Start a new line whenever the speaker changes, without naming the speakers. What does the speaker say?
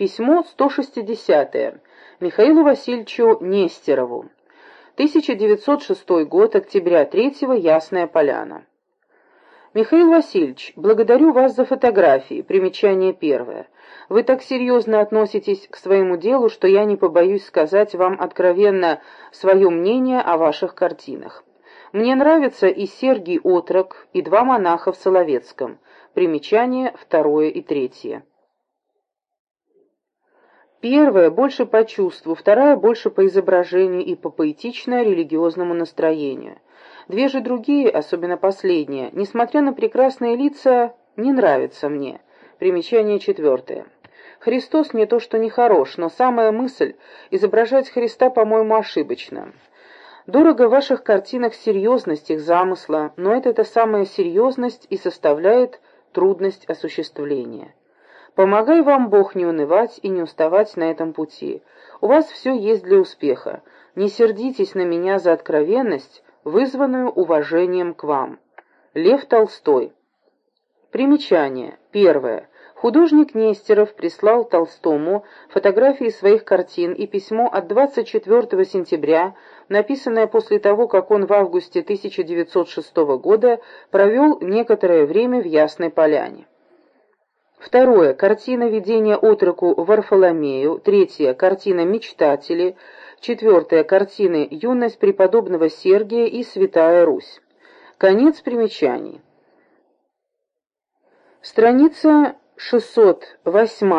Письмо 160 Михаилу Васильевичу Нестерову. 1906 год, октября 3 Ясная Поляна. Михаил Васильевич, благодарю вас за фотографии. Примечание первое. Вы так серьезно относитесь к своему делу, что я не побоюсь сказать вам откровенно свое мнение о ваших картинах. Мне нравятся и Сергий Отрок, и два монаха в Соловецком. Примечание второе и третье. Первая больше по чувству, вторая больше по изображению и по поэтично-религиозному настроению. Две же другие, особенно последняя, несмотря на прекрасные лица, не нравятся мне. Примечание четвертое. Христос не то что не хорош, но самая мысль изображать Христа, по-моему, ошибочна. Дорого в ваших картинах серьезность их замысла, но это эта самая серьезность и составляет трудность осуществления. Помогай вам Бог не унывать и не уставать на этом пути. У вас все есть для успеха. Не сердитесь на меня за откровенность, вызванную уважением к вам. Лев Толстой. Примечание. Первое. Художник Нестеров прислал Толстому фотографии своих картин и письмо от 24 сентября, написанное после того, как он в августе 1906 года провел некоторое время в Ясной Поляне. Второе. Картина «Видение отроку Варфоломею». Третье. Картина «Мечтатели». Четвертое. Картины «Юность преподобного Сергия» и «Святая Русь». Конец примечаний. Страница 608